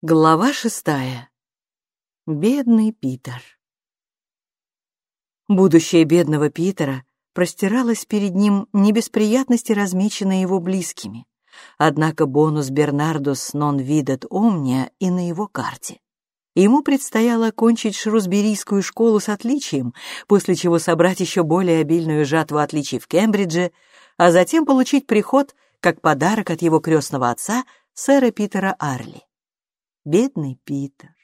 Глава шестая. Бедный Питер. Будущее бедного Питера простиралось перед ним не без приятности, размеченной его близкими. Однако бонус Бернардус нон видет омния и на его карте. Ему предстояло окончить шрусберийскую школу с отличием, после чего собрать еще более обильную жатву отличий в Кембридже, а затем получить приход как подарок от его крестного отца, сэра Питера Арли. Бедный Питер.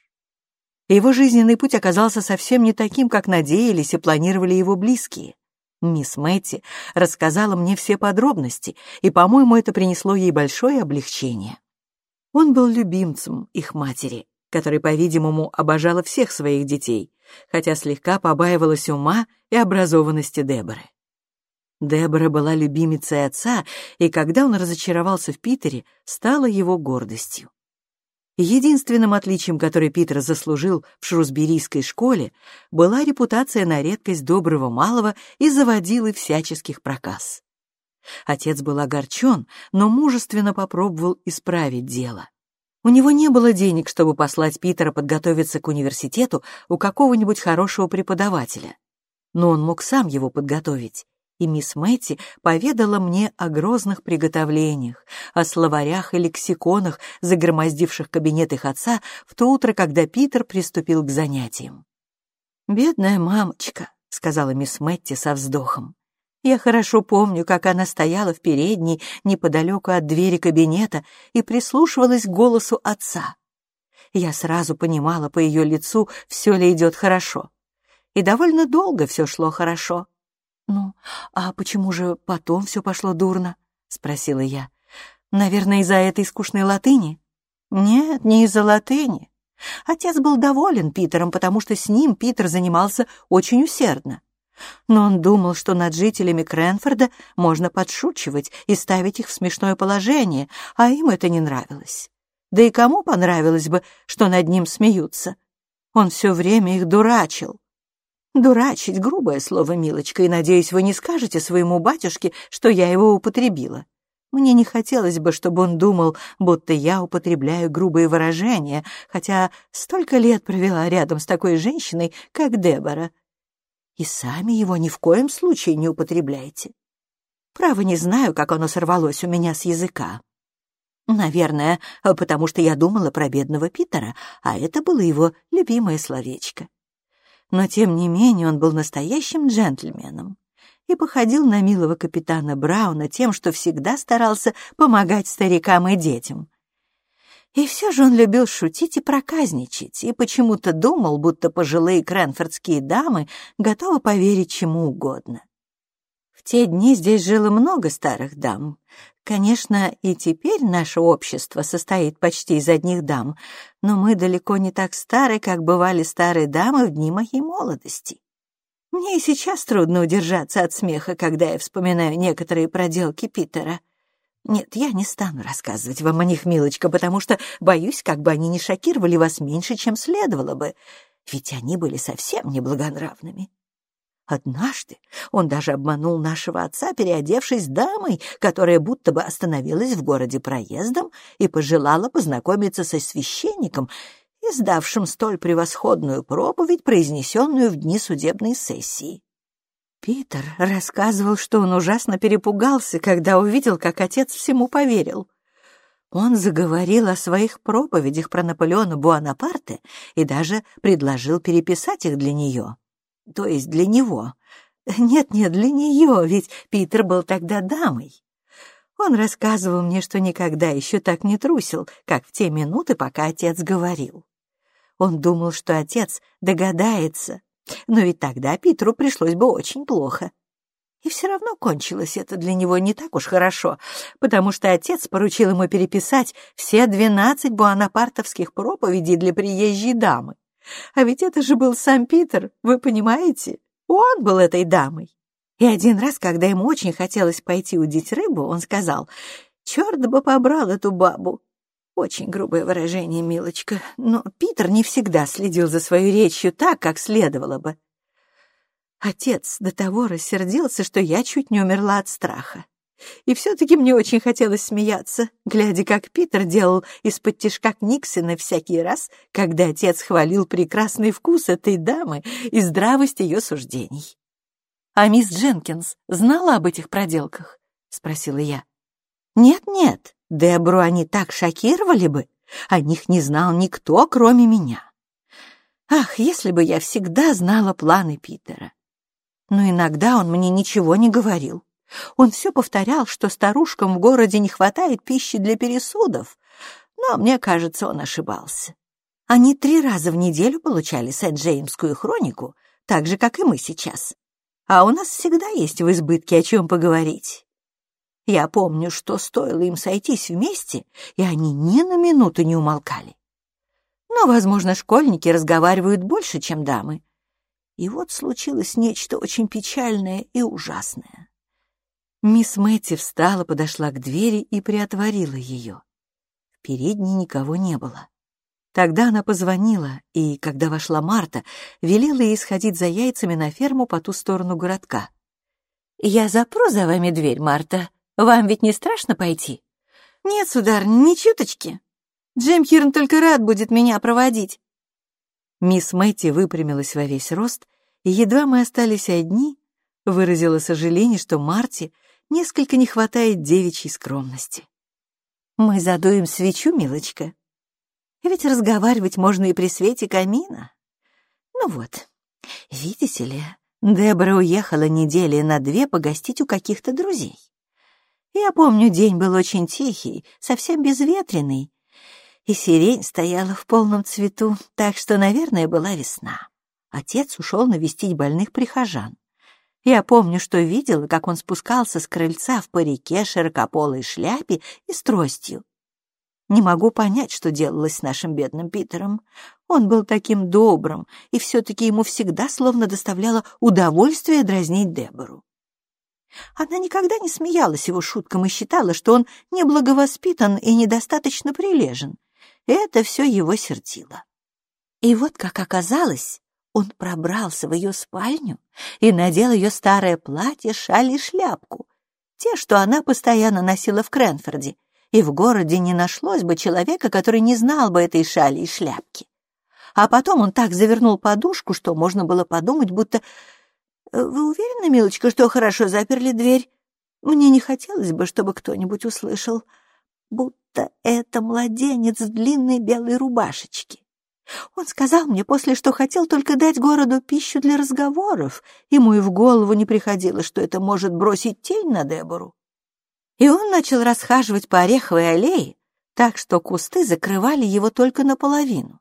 Его жизненный путь оказался совсем не таким, как надеялись и планировали его близкие. Мисс Мэтти рассказала мне все подробности, и, по-моему, это принесло ей большое облегчение. Он был любимцем их матери, которая, по-видимому, обожала всех своих детей, хотя слегка побаивалась ума и образованности Деборы. Дебора была любимицей отца, и когда он разочаровался в Питере, стала его гордостью. Единственным отличием, которое Питер заслужил в шрусберийской школе, была репутация на редкость доброго малого и заводилы всяческих проказ. Отец был огорчен, но мужественно попробовал исправить дело. У него не было денег, чтобы послать Питера подготовиться к университету у какого-нибудь хорошего преподавателя. Но он мог сам его подготовить и мисс Мэтти поведала мне о грозных приготовлениях, о словарях и лексиконах, загромоздивших кабинет их отца в то утро, когда Питер приступил к занятиям. «Бедная мамочка», — сказала мисс Мэтти со вздохом. «Я хорошо помню, как она стояла в передней, неподалеку от двери кабинета, и прислушивалась к голосу отца. Я сразу понимала по ее лицу, все ли идет хорошо. И довольно долго все шло хорошо. «Ну, а почему же потом все пошло дурно?» — спросила я. «Наверное, из-за этой скучной латыни?» «Нет, не из-за латыни. Отец был доволен Питером, потому что с ним Питер занимался очень усердно. Но он думал, что над жителями Кренфорда можно подшучивать и ставить их в смешное положение, а им это не нравилось. Да и кому понравилось бы, что над ним смеются? Он все время их дурачил. Дурачить — грубое слово, милочка, и, надеюсь, вы не скажете своему батюшке, что я его употребила. Мне не хотелось бы, чтобы он думал, будто я употребляю грубые выражения, хотя столько лет провела рядом с такой женщиной, как Дебора. И сами его ни в коем случае не употребляйте. Право, не знаю, как оно сорвалось у меня с языка. Наверное, потому что я думала про бедного Питера, а это было его любимое словечко но тем не менее он был настоящим джентльменом и походил на милого капитана Брауна тем, что всегда старался помогать старикам и детям. И все же он любил шутить и проказничать, и почему-то думал, будто пожилые кренфордские дамы готовы поверить чему угодно. В те дни здесь жило много старых дам, Конечно, и теперь наше общество состоит почти из одних дам, но мы далеко не так стары, как бывали старые дамы в дни моей молодости. Мне и сейчас трудно удержаться от смеха, когда я вспоминаю некоторые проделки Питера. Нет, я не стану рассказывать вам о них, милочка, потому что боюсь, как бы они не шокировали вас меньше, чем следовало бы, ведь они были совсем неблагонравными. Однажды он даже обманул нашего отца, переодевшись дамой, которая будто бы остановилась в городе проездом и пожелала познакомиться со священником, издавшим столь превосходную проповедь, произнесенную в дни судебной сессии. Питер рассказывал, что он ужасно перепугался, когда увидел, как отец всему поверил. Он заговорил о своих проповедях про Наполеона Буанапарте и даже предложил переписать их для нее то есть для него. Нет-нет, для нее, ведь Питер был тогда дамой. Он рассказывал мне, что никогда еще так не трусил, как в те минуты, пока отец говорил. Он думал, что отец догадается, но ведь тогда Питеру пришлось бы очень плохо. И все равно кончилось это для него не так уж хорошо, потому что отец поручил ему переписать все двенадцать буанапартовских проповедей для приезжей дамы. А ведь это же был сам Питер, вы понимаете? Он был этой дамой. И один раз, когда ему очень хотелось пойти удить рыбу, он сказал, «Черт бы побрал эту бабу». Очень грубое выражение, милочка, но Питер не всегда следил за своей речью так, как следовало бы. Отец до того рассердился, что я чуть не умерла от страха. И все-таки мне очень хотелось смеяться, глядя, как Питер делал из-под тишка Книксона всякий раз, когда отец хвалил прекрасный вкус этой дамы и здравость ее суждений. «А мисс Дженкинс знала об этих проделках?» — спросила я. «Нет-нет, Дебру они так шокировали бы. О них не знал никто, кроме меня. Ах, если бы я всегда знала планы Питера. Но иногда он мне ничего не говорил. Он все повторял, что старушкам в городе не хватает пищи для пересудов, но мне кажется, он ошибался. Они три раза в неделю получали Сент-Джеймскую хронику, так же, как и мы сейчас. А у нас всегда есть в избытке о чем поговорить. Я помню, что стоило им сойтись вместе, и они ни на минуту не умолкали. Но, возможно, школьники разговаривают больше, чем дамы. И вот случилось нечто очень печальное и ужасное. Мисс Мэтти встала, подошла к двери и приотворила ее. В передней никого не было. Тогда она позвонила, и, когда вошла Марта, велела ей сходить за яйцами на ферму по ту сторону городка. «Я запру за вами дверь, Марта. Вам ведь не страшно пойти?» «Нет, сударь, ни чуточки. Джем Хирн только рад будет меня проводить». Мисс Мэтти выпрямилась во весь рост, и едва мы остались одни, выразила сожаление, что Марте несколько не хватает девичьей скромности. «Мы задуем свечу, милочка. Ведь разговаривать можно и при свете камина. Ну вот, видите ли, Дебора уехала недели на две погостить у каких-то друзей. Я помню, день был очень тихий, совсем безветренный, и сирень стояла в полном цвету, так что, наверное, была весна. Отец ушел навестить больных прихожан. Я помню, что видела, как он спускался с крыльца в парике, широкополой шляпе и с тростью. Не могу понять, что делалось с нашим бедным Питером. Он был таким добрым, и все-таки ему всегда словно доставляло удовольствие дразнить Дебору. Она никогда не смеялась его шуткам и считала, что он неблаговоспитан и недостаточно прилежен. Это все его сердило. И вот, как оказалось, он пробрался в ее спальню и надел ее старое платье, шаль и шляпку, те, что она постоянно носила в Кренфорде, и в городе не нашлось бы человека, который не знал бы этой шали и шляпки. А потом он так завернул подушку, что можно было подумать, будто... «Э, «Вы уверены, милочка, что хорошо заперли дверь? Мне не хотелось бы, чтобы кто-нибудь услышал, будто это младенец в длинной белой рубашечке. Он сказал мне после, что хотел только дать городу пищу для разговоров. Ему и в голову не приходило, что это может бросить тень на Дебору. И он начал расхаживать по Ореховой аллее, так что кусты закрывали его только наполовину.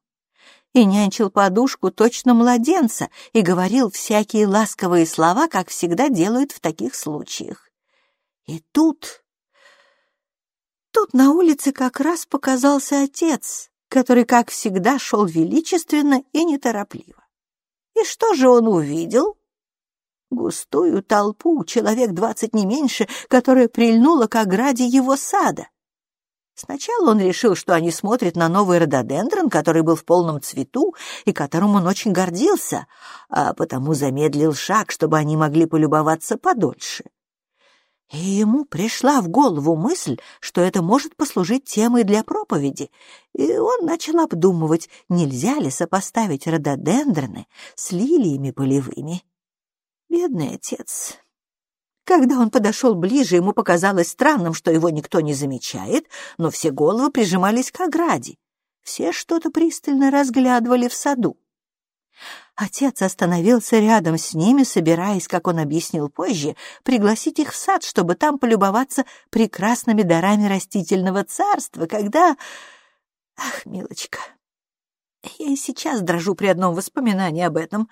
И нянчил подушку точно младенца и говорил всякие ласковые слова, как всегда делают в таких случаях. И тут... Тут на улице как раз показался отец, который, как всегда, шел величественно и неторопливо. И что же он увидел? Густую толпу, человек двадцать не меньше, которая прильнула к ограде его сада. Сначала он решил, что они смотрят на новый рододендрон, который был в полном цвету и которым он очень гордился, а потому замедлил шаг, чтобы они могли полюбоваться подольше. И ему пришла в голову мысль, что это может послужить темой для проповеди, и он начал обдумывать, нельзя ли сопоставить рододендроны с лилиями полевыми. Бедный отец. Когда он подошел ближе, ему показалось странным, что его никто не замечает, но все головы прижимались к ограде. Все что-то пристально разглядывали в саду. Отец остановился рядом с ними, собираясь, как он объяснил позже, пригласить их в сад, чтобы там полюбоваться прекрасными дарами растительного царства, когда... Ах, милочка, я и сейчас дрожу при одном воспоминании об этом.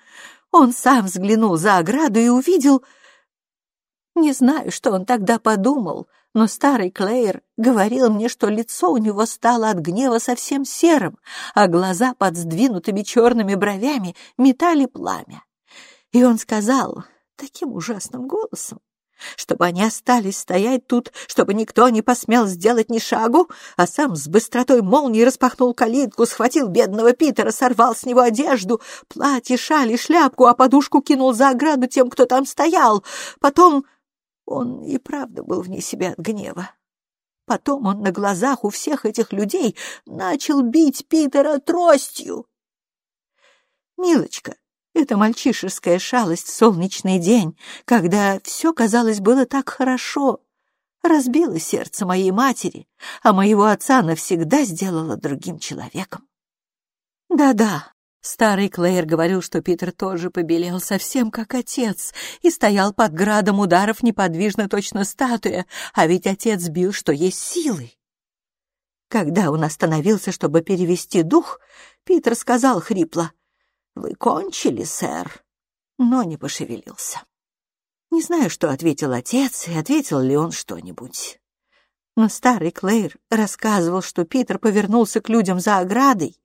Он сам взглянул за ограду и увидел... Не знаю, что он тогда подумал, но старый Клеер говорил мне, что лицо у него стало от гнева совсем серым, а глаза под сдвинутыми черными бровями метали пламя. И он сказал таким ужасным голосом, чтобы они остались стоять тут, чтобы никто не посмел сделать ни шагу, а сам с быстротой молнии распахнул калитку, схватил бедного Питера, сорвал с него одежду, платье, шаль и шляпку, а подушку кинул за ограду тем, кто там стоял. Потом Он и правда был вне себя от гнева. Потом он на глазах у всех этих людей начал бить Питера тростью. Милочка, это мальчишеская шалость в солнечный день, когда все, казалось, было так хорошо, разбила сердце моей матери, а моего отца навсегда сделала другим человеком. Да-да, старый Клэйр говорил, что Питер тоже побелел совсем как отец и стоял под градом ударов неподвижно точно статуя, а ведь отец бил, что есть силы. Когда он остановился, чтобы перевести дух, Питер сказал хрипло, «Вы кончили, сэр?» но не пошевелился. Не знаю, что ответил отец, и ответил ли он что-нибудь. Но старый Клейр рассказывал, что Питер повернулся к людям за оградой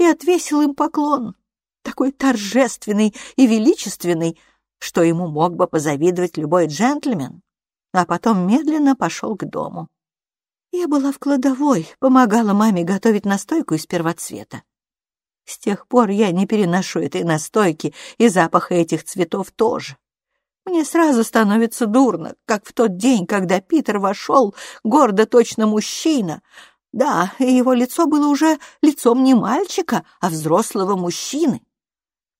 и отвесил им поклон, такой торжественный и величественный, что ему мог бы позавидовать любой джентльмен, а потом медленно пошел к дому. Я была в кладовой, помогала маме готовить настойку из первоцвета. С тех пор я не переношу этой настойки и запаха этих цветов тоже. Мне сразу становится дурно, как в тот день, когда Питер вошел, гордо точно мужчина. Да, и его лицо было уже лицом не мальчика, а взрослого мужчины.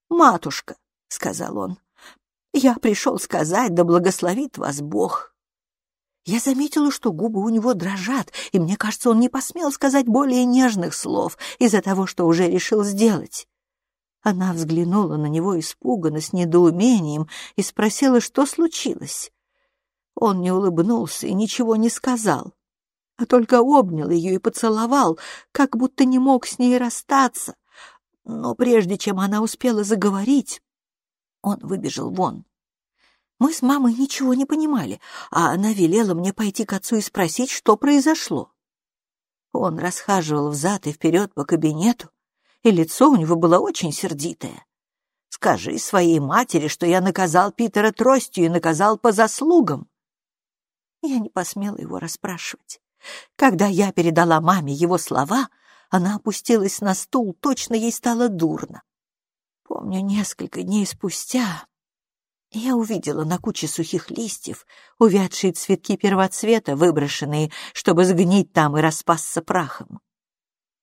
«Матушка», — сказал он, — «я пришел сказать, да благословит вас Бог». Я заметила, что губы у него дрожат, и мне кажется, он не посмел сказать более нежных слов из-за того, что уже решил сделать. Она взглянула на него испуганно, с недоумением, и спросила, что случилось. Он не улыбнулся и ничего не сказал, а только обнял ее и поцеловал, как будто не мог с ней расстаться. Но прежде чем она успела заговорить, он выбежал вон. Мы с мамой ничего не понимали, а она велела мне пойти к отцу и спросить, что произошло. Он расхаживал взад и вперед по кабинету, и лицо у него было очень сердитое. «Скажи своей матери, что я наказал Питера тростью и наказал по заслугам». Я не посмела его расспрашивать. Когда я передала маме его слова, она опустилась на стул, точно ей стало дурно. Помню, несколько дней спустя я увидела на куче сухих листьев увядшие цветки первоцвета, выброшенные, чтобы сгнить там и распасться прахом.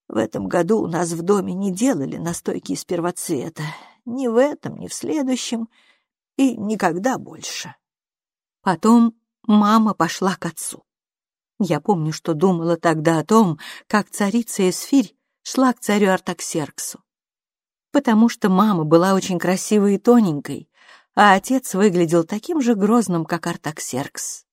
В этом году у нас в доме не делали настойки из первоцвета. Ни в этом, ни в следующем. И никогда больше. Потом мама пошла к отцу. Я помню, что думала тогда о том, как царица Эсфирь шла к царю Артаксерксу. Потому что мама была очень красивой и тоненькой, а отец выглядел таким же грозным, как Артаксеркс.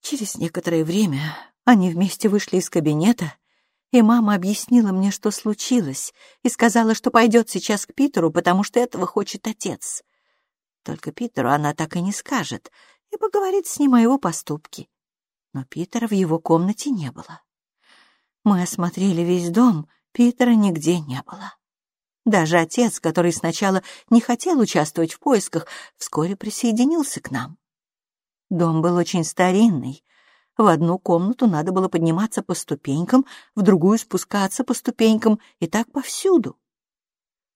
Через некоторое время они вместе вышли из кабинета — и мама объяснила мне, что случилось, и сказала, что пойдет сейчас к Питеру, потому что этого хочет отец. Только Питеру она так и не скажет, и поговорит с ним о его поступке. Но Питера в его комнате не было. Мы осмотрели весь дом, Питера нигде не было. Даже отец, который сначала не хотел участвовать в поисках, вскоре присоединился к нам. Дом был очень старинный, в одну комнату надо было подниматься по ступенькам, в другую спускаться по ступенькам, и так повсюду.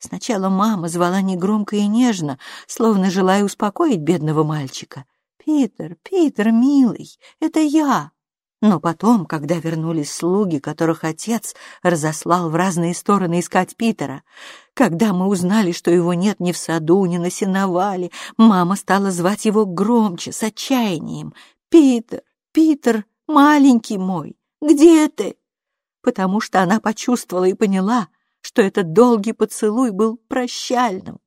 Сначала мама звала негромко и нежно, словно желая успокоить бедного мальчика. «Питер, Питер, милый, это я!» Но потом, когда вернулись слуги, которых отец разослал в разные стороны искать Питера, когда мы узнали, что его нет ни в саду, ни на сеновале, мама стала звать его громче, с отчаянием. «Питер, «Питер, маленький мой, где ты?» Потому что она почувствовала и поняла, что этот долгий поцелуй был прощальным.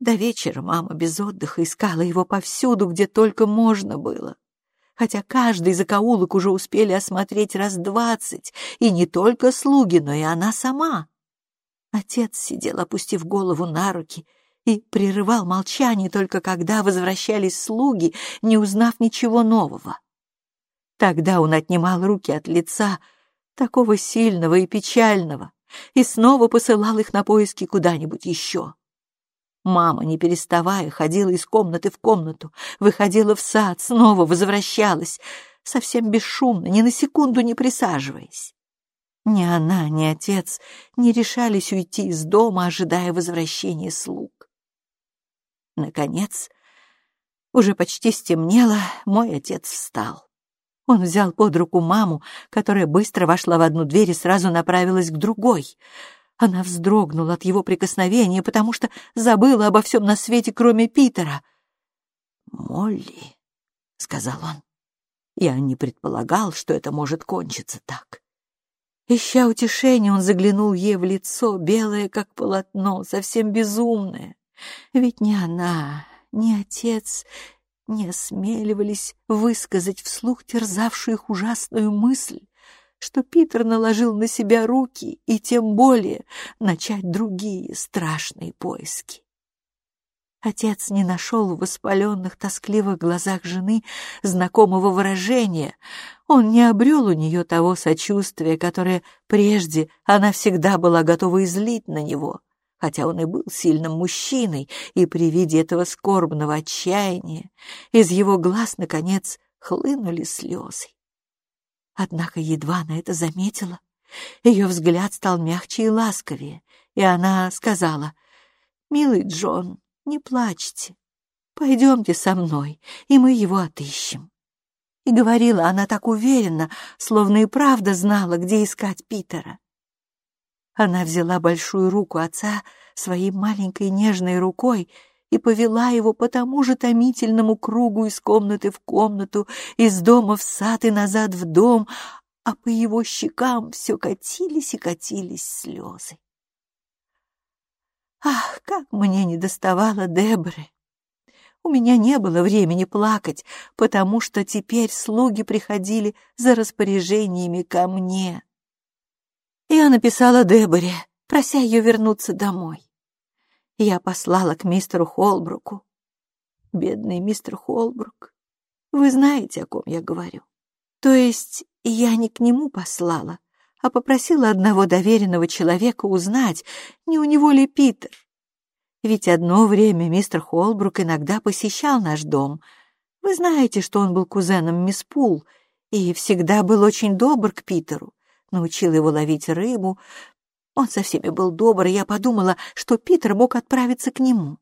До вечера мама без отдыха искала его повсюду, где только можно было. Хотя каждый закоулок уже успели осмотреть раз двадцать, и не только слуги, но и она сама. Отец сидел, опустив голову на руки, и прерывал молчание только когда возвращались слуги, не узнав ничего нового. Тогда он отнимал руки от лица, такого сильного и печального, и снова посылал их на поиски куда-нибудь еще. Мама, не переставая, ходила из комнаты в комнату, выходила в сад, снова возвращалась, совсем бесшумно, ни на секунду не присаживаясь. Ни она, ни отец не решались уйти из дома, ожидая возвращения слуг. Наконец, Уже почти стемнело, мой отец встал. Он взял под руку маму, которая быстро вошла в одну дверь и сразу направилась к другой. Она вздрогнула от его прикосновения, потому что забыла обо всем на свете, кроме Питера. «Молли», — сказал он, — «я не предполагал, что это может кончиться так». Ища утешения, он заглянул ей в лицо, белое, как полотно, совсем безумное. Ведь ни она, ни отец не осмеливались высказать вслух терзавшую их ужасную мысль, что Питер наложил на себя руки и тем более начать другие страшные поиски. Отец не нашел в воспаленных, тоскливых глазах жены знакомого выражения. Он не обрел у нее того сочувствия, которое прежде она всегда была готова излить на него хотя он и был сильным мужчиной, и при виде этого скорбного отчаяния из его глаз, наконец, хлынули слезы. Однако едва она это заметила, ее взгляд стал мягче и ласковее, и она сказала, «Милый Джон, не плачьте, пойдемте со мной, и мы его отыщем». И говорила она так уверенно, словно и правда знала, где искать Питера. Она взяла большую руку отца своей маленькой нежной рукой и повела его по тому же томительному кругу из комнаты в комнату, из дома в сад и назад в дом, а по его щекам все катились и катились слезы. Ах, как мне не доставало Дебры! У меня не было времени плакать, потому что теперь слуги приходили за распоряжениями ко мне. Я написала Деборе, прося ее вернуться домой. Я послала к мистеру Холбруку. Бедный мистер Холбрук. Вы знаете, о ком я говорю. То есть я не к нему послала, а попросила одного доверенного человека узнать, не у него ли Питер. Ведь одно время мистер Холбрук иногда посещал наш дом. Вы знаете, что он был кузеном мисс Пул и всегда был очень добр к Питеру научил его ловить рыбу. Он со всеми был добр, и я подумала, что Питер мог отправиться к нему.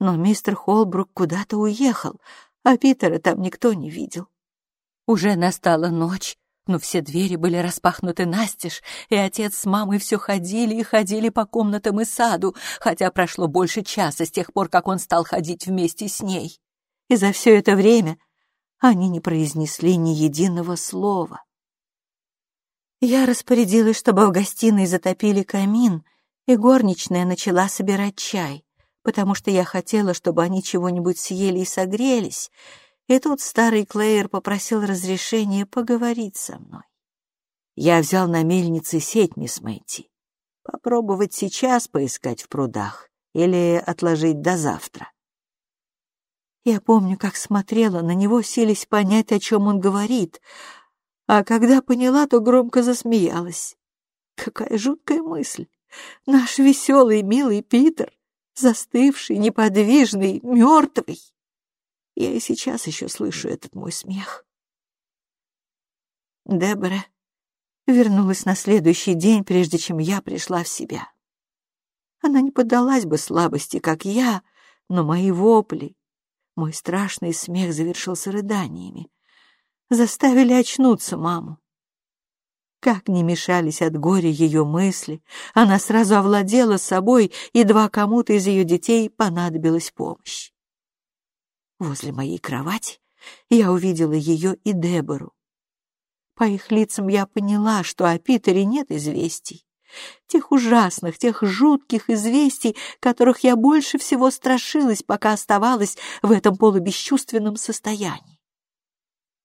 Но мистер Холбрук куда-то уехал, а Питера там никто не видел. Уже настала ночь, но все двери были распахнуты настежь, и отец с мамой все ходили и ходили по комнатам и саду, хотя прошло больше часа с тех пор, как он стал ходить вместе с ней. И за все это время они не произнесли ни единого слова. Я распорядилась, чтобы в гостиной затопили камин, и горничная начала собирать чай, потому что я хотела, чтобы они чего-нибудь съели и согрелись, и тут старый Клеер попросил разрешения поговорить со мной. Я взял на мельнице сеть, мисс Мэйти. Попробовать сейчас поискать в прудах или отложить до завтра. Я помню, как смотрела на него, селись понять, о чем он говорит, а когда поняла, то громко засмеялась. Какая жуткая мысль! Наш веселый, милый Питер, застывший, неподвижный, мертвый. Я и сейчас еще слышу этот мой смех. Дебора вернулась на следующий день, прежде чем я пришла в себя. Она не поддалась бы слабости, как я, но мои вопли, мой страшный смех завершился рыданиями заставили очнуться маму. Как не мешались от горя ее мысли, она сразу овладела собой, едва кому-то из ее детей понадобилась помощь. Возле моей кровати я увидела ее и Дебору. По их лицам я поняла, что о Питере нет известий. Тех ужасных, тех жутких известий, которых я больше всего страшилась, пока оставалась в этом полубесчувственном состоянии.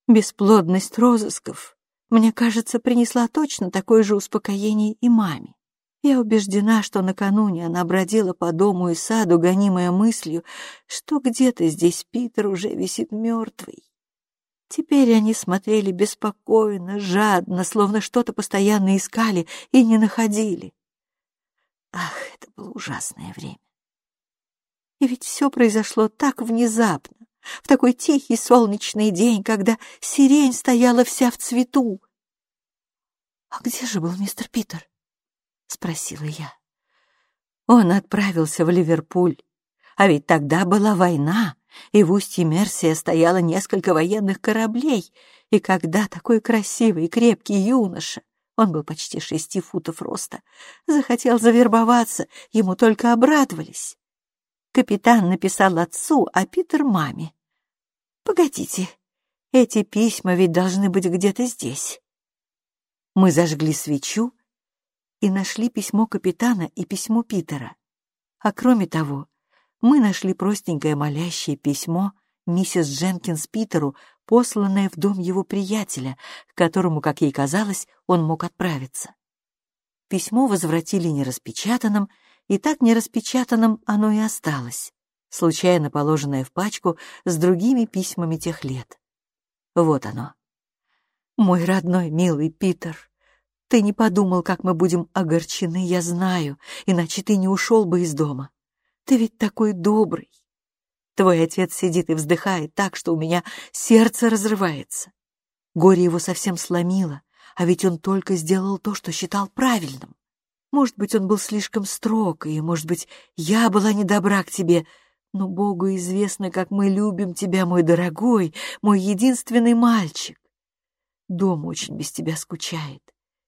Бесплодность розысков, мне кажется, принесла точно такое же успокоение и маме. Я убеждена, что накануне она бродила по дому и саду, гонимая мыслью, что где-то здесь Питер уже висит мертвый. Теперь они смотрели беспокойно, жадно, словно что-то постоянно искали и не находили. Ах, это было ужасное время. И ведь все произошло так внезапно в такой тихий солнечный день, когда сирень стояла вся в цвету. «А где же был мистер Питер?» — спросила я. Он отправился в Ливерпуль, А ведь тогда была война, и в устье Мерсия стояло несколько военных кораблей, и когда такой красивый и крепкий юноша, он был почти шести футов роста, захотел завербоваться, ему только обрадовались. Капитан написал отцу, а Питер — маме. «Погодите, эти письма ведь должны быть где-то здесь». Мы зажгли свечу и нашли письмо капитана и письмо Питера. А кроме того, мы нашли простенькое молящее письмо миссис Дженкинс Питеру, посланное в дом его приятеля, к которому, как ей казалось, он мог отправиться. Письмо возвратили нераспечатанным, и так нераспечатанным оно и осталось, случайно положенное в пачку с другими письмами тех лет. Вот оно. «Мой родной, милый Питер, ты не подумал, как мы будем огорчены, я знаю, иначе ты не ушел бы из дома. Ты ведь такой добрый. Твой отец сидит и вздыхает так, что у меня сердце разрывается. Горе его совсем сломило, а ведь он только сделал то, что считал правильным. Может быть, он был слишком строг, и, может быть, я была недобра к тебе, но Богу известно, как мы любим тебя, мой дорогой, мой единственный мальчик. Дом очень без тебя скучает.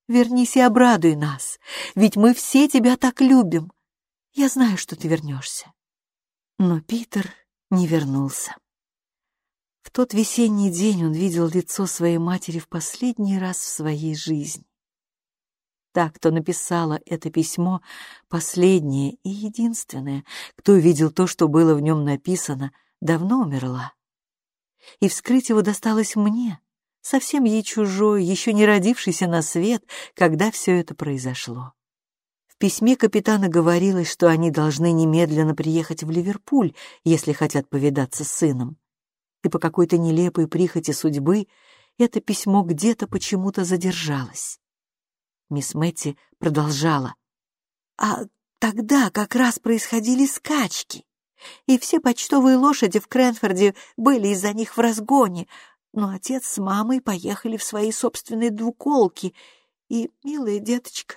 Вернись и обрадуй нас, ведь мы все тебя так любим. Я знаю, что ты вернешься. Но Питер не вернулся. В тот весенний день он видел лицо своей матери в последний раз в своей жизни. Та, кто написала это письмо, последняя и единственная, кто видел то, что было в нем написано, давно умерла. И вскрыть его досталось мне, совсем ей чужой, еще не родившийся на свет, когда все это произошло письме капитана говорилось, что они должны немедленно приехать в Ливерпуль, если хотят повидаться с сыном. И по какой-то нелепой прихоти судьбы это письмо где-то почему-то задержалось. Мисс Мэтти продолжала. «А тогда как раз происходили скачки, и все почтовые лошади в Кренфорде были из-за них в разгоне, но отец с мамой поехали в свои собственные двуколки, и, милая деточка,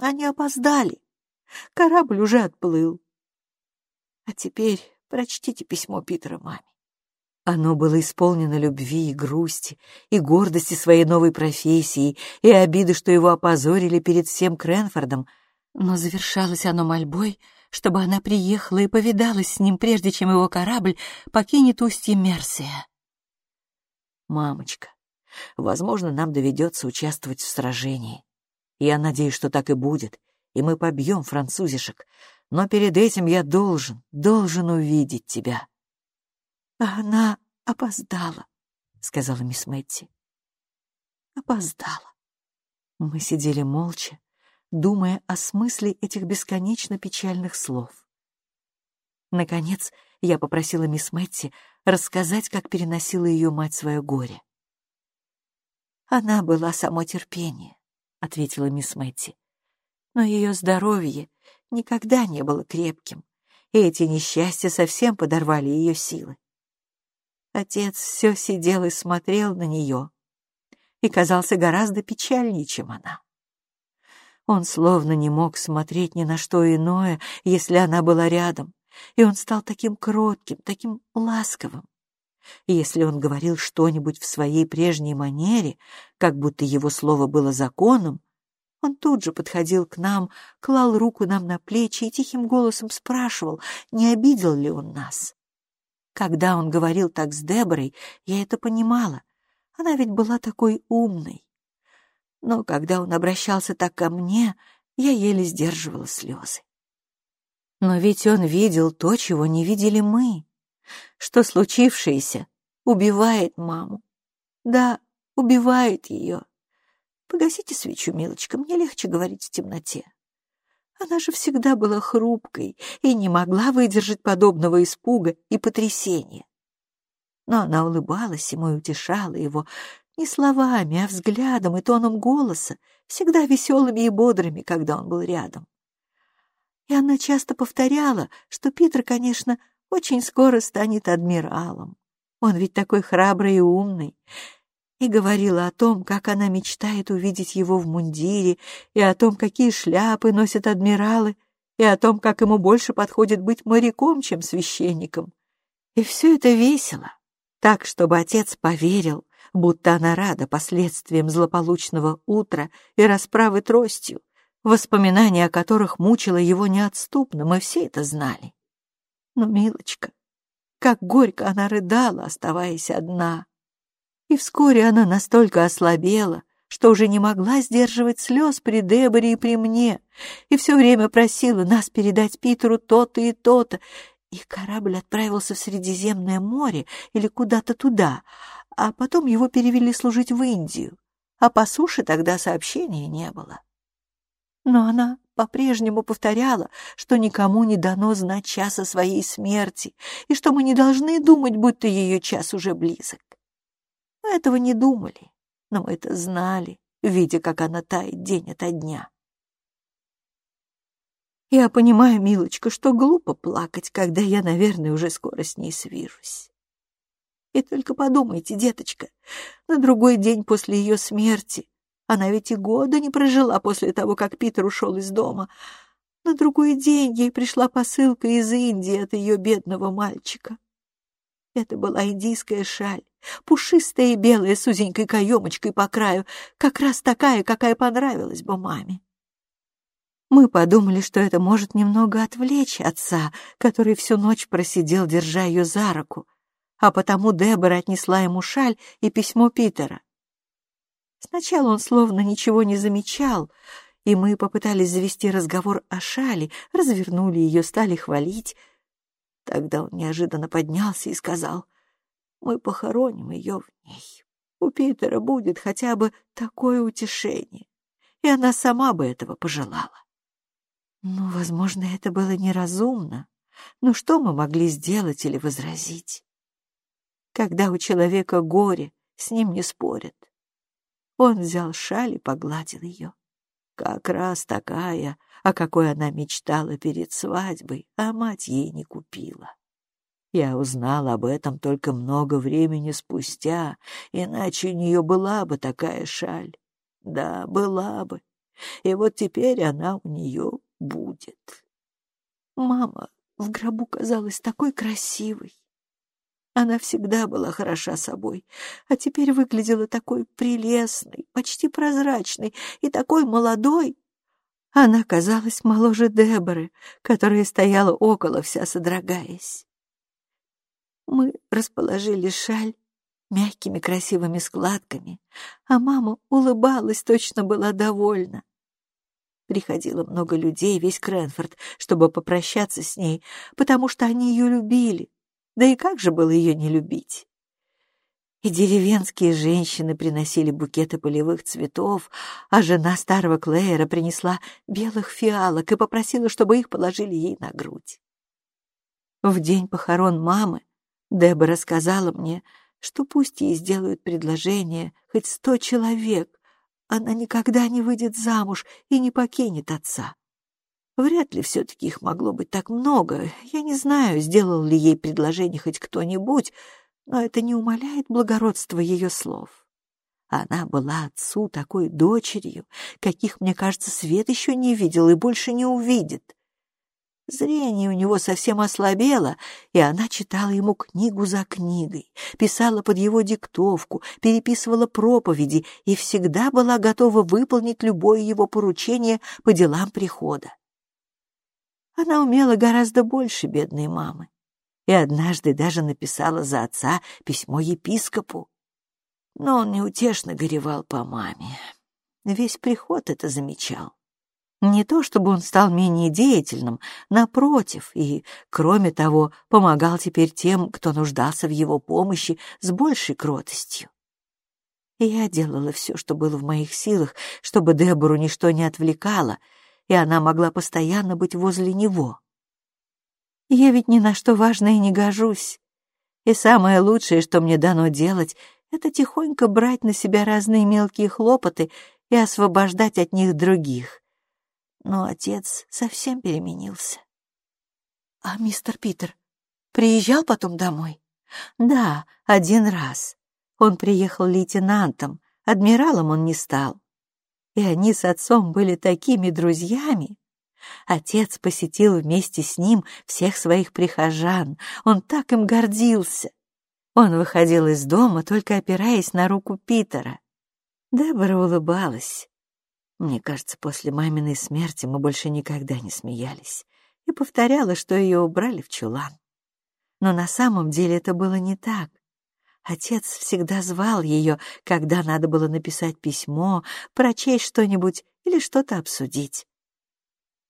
они опоздали. Корабль уже отплыл. А теперь прочтите письмо Питера маме. Оно было исполнено любви и грусти, и гордости своей новой профессии, и обиды, что его опозорили перед всем Кренфордом, но завершалось оно мольбой, чтобы она приехала и повидалась с ним, прежде чем его корабль покинет устье Мерсия. «Мамочка, возможно, нам доведется участвовать в сражении. Я надеюсь, что так и будет, и мы побьем французишек. Но перед этим я должен, должен увидеть тебя. А она опоздала, сказала мисс Мэтти. Опоздала. Мы сидели молча, думая о смысле этих бесконечно печальных слов. Наконец, я попросила мисс Мэтти рассказать, как переносила ее мать свое горе. Она была само терпение ответила мисс Мэтти. Но ее здоровье никогда не было крепким, и эти несчастья совсем подорвали ее силы. Отец все сидел и смотрел на нее, и казался гораздо печальнее, чем она. Он словно не мог смотреть ни на что иное, если она была рядом, и он стал таким кротким, таким ласковым. Если он говорил что-нибудь в своей прежней манере, как будто его слово было законом, он тут же подходил к нам, клал руку нам на плечи и тихим голосом спрашивал, не обидел ли он нас. Когда он говорил так с Деборой, я это понимала. Она ведь была такой умной. Но когда он обращался так ко мне, я еле сдерживала слезы. Но ведь он видел то, чего не видели мы что случившееся убивает маму. Да, убивает ее. Погасите свечу, милочка, мне легче говорить в темноте. Она же всегда была хрупкой и не могла выдержать подобного испуга и потрясения. Но она улыбалась ему и утешала его не словами, а взглядом и тоном голоса, всегда веселыми и бодрыми, когда он был рядом. И она часто повторяла, что Питер, конечно, очень скоро станет адмиралом. Он ведь такой храбрый и умный. И говорила о том, как она мечтает увидеть его в мундире, и о том, какие шляпы носят адмиралы, и о том, как ему больше подходит быть моряком, чем священником. И все это весело, так, чтобы отец поверил, будто она рада последствиям злополучного утра и расправы тростью, воспоминания о которых мучило его неотступно, мы все это знали. Но, милочка, как горько она рыдала, оставаясь одна. И вскоре она настолько ослабела, что уже не могла сдерживать слез при Деборе и при мне, и все время просила нас передать Питеру то-то и то-то, и корабль отправился в Средиземное море или куда-то туда, а потом его перевели служить в Индию, а по суше тогда сообщения не было. Но она по-прежнему повторяла, что никому не дано знать часа своей смерти, и что мы не должны думать, будто ее час уже близок. Мы этого не думали, но мы это знали, видя, как она тает день ото дня. Я понимаю, милочка, что глупо плакать, когда я, наверное, уже скоро с ней свижусь. И только подумайте, деточка, на другой день после ее смерти она ведь и года не прожила после того, как Питер ушел из дома. На другой день ей пришла посылка из Индии от ее бедного мальчика. Это была индийская шаль, пушистая и белая с узенькой каемочкой по краю, как раз такая, какая понравилась бы маме. Мы подумали, что это может немного отвлечь отца, который всю ночь просидел, держа ее за руку, а потому Дебора отнесла ему шаль и письмо Питера. Сначала он словно ничего не замечал, и мы попытались завести разговор о шале, развернули ее, стали хвалить. Тогда он неожиданно поднялся и сказал, «Мы похороним ее в ней. У Питера будет хотя бы такое утешение, и она сама бы этого пожелала». Ну, возможно, это было неразумно, но что мы могли сделать или возразить? Когда у человека горе, с ним не спорят. Он взял шаль и погладил ее. Как раз такая, о какой она мечтала перед свадьбой, а мать ей не купила. Я узнал об этом только много времени спустя, иначе у нее была бы такая шаль. Да, была бы. И вот теперь она у нее будет. Мама в гробу казалась такой красивой. Она всегда была хороша собой, а теперь выглядела такой прелестной, почти прозрачной и такой молодой. Она казалась моложе Деборы, которая стояла около, вся содрогаясь. Мы расположили шаль мягкими красивыми складками, а мама улыбалась, точно была довольна. Приходило много людей, весь Кренфорд, чтобы попрощаться с ней, потому что они ее любили, да и как же было ее не любить? И деревенские женщины приносили букеты полевых цветов, а жена старого Клеера принесла белых фиалок и попросила, чтобы их положили ей на грудь. В день похорон мамы Дебора сказала мне, что пусть ей сделают предложение хоть сто человек, она никогда не выйдет замуж и не покинет отца. Вряд ли все-таки их могло быть так много. Я не знаю, сделал ли ей предложение хоть кто-нибудь, но это не умаляет благородства ее слов. Она была отцу такой дочерью, каких, мне кажется, свет еще не видел и больше не увидит. Зрение у него совсем ослабело, и она читала ему книгу за книгой, писала под его диктовку, переписывала проповеди и всегда была готова выполнить любое его поручение по делам прихода. Она умела гораздо больше бедной мамы. И однажды даже написала за отца письмо епископу. Но он неутешно горевал по маме. Весь приход это замечал. Не то чтобы он стал менее деятельным, напротив, и, кроме того, помогал теперь тем, кто нуждался в его помощи с большей кротостью. Я делала все, что было в моих силах, чтобы Дебору ничто не отвлекало, и она могла постоянно быть возле него. Я ведь ни на что важное не гожусь, и самое лучшее, что мне дано делать, это тихонько брать на себя разные мелкие хлопоты и освобождать от них других. Но отец совсем переменился. А мистер Питер приезжал потом домой? Да, один раз. Он приехал лейтенантом, адмиралом он не стал и они с отцом были такими друзьями. Отец посетил вместе с ним всех своих прихожан. Он так им гордился. Он выходил из дома, только опираясь на руку Питера. Дебора улыбалась. Мне кажется, после маминой смерти мы больше никогда не смеялись и повторяла, что ее убрали в чулан. Но на самом деле это было не так. Отец всегда звал ее, когда надо было написать письмо, прочесть что-нибудь или что-то обсудить.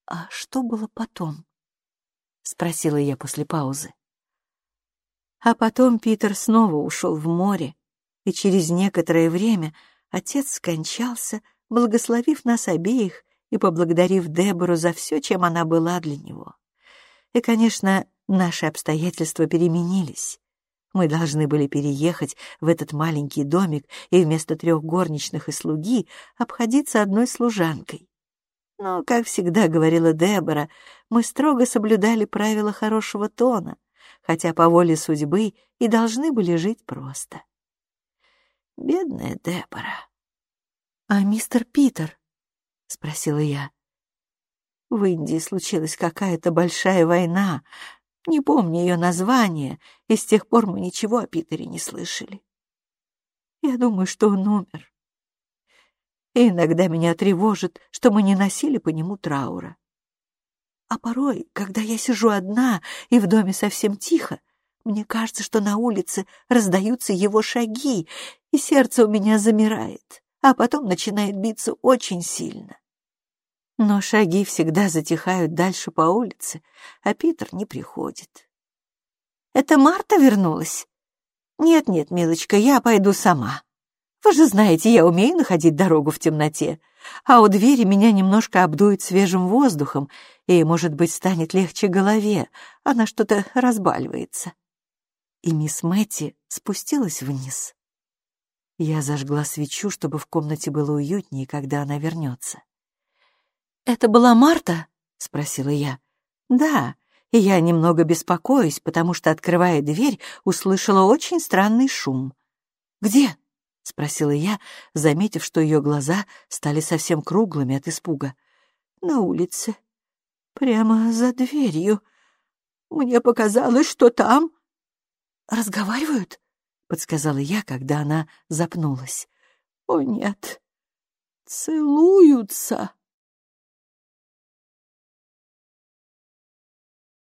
«А что было потом?» — спросила я после паузы. А потом Питер снова ушел в море, и через некоторое время отец скончался, благословив нас обеих и поблагодарив Дебору за все, чем она была для него. И, конечно, наши обстоятельства переменились. Мы должны были переехать в этот маленький домик и вместо трех горничных и слуги обходиться одной служанкой. Но, как всегда говорила Дебора, мы строго соблюдали правила хорошего тона, хотя по воле судьбы и должны были жить просто. Бедная Дебора. «А мистер Питер?» — спросила я. В Индии случилась какая-то большая война. Не помню ее название, и с тех пор мы ничего о Питере не слышали. Я думаю, что он умер. И иногда меня тревожит, что мы не носили по нему траура. А порой, когда я сижу одна и в доме совсем тихо, мне кажется, что на улице раздаются его шаги, и сердце у меня замирает, а потом начинает биться очень сильно. Но шаги всегда затихают дальше по улице, а Питер не приходит. «Это Марта вернулась?» «Нет-нет, милочка, я пойду сама. Вы же знаете, я умею находить дорогу в темноте, а у двери меня немножко обдует свежим воздухом, и, может быть, станет легче голове, она что-то разбаливается». И мисс Мэтти спустилась вниз. Я зажгла свечу, чтобы в комнате было уютнее, когда она вернется. «Это была Марта?» — спросила я. «Да, и я немного беспокоюсь, потому что, открывая дверь, услышала очень странный шум. «Где?» — спросила я, заметив, что ее глаза стали совсем круглыми от испуга. «На улице. Прямо за дверью. Мне показалось, что там...» «Разговаривают?» — подсказала я, когда она запнулась. «О, нет. Целуются!»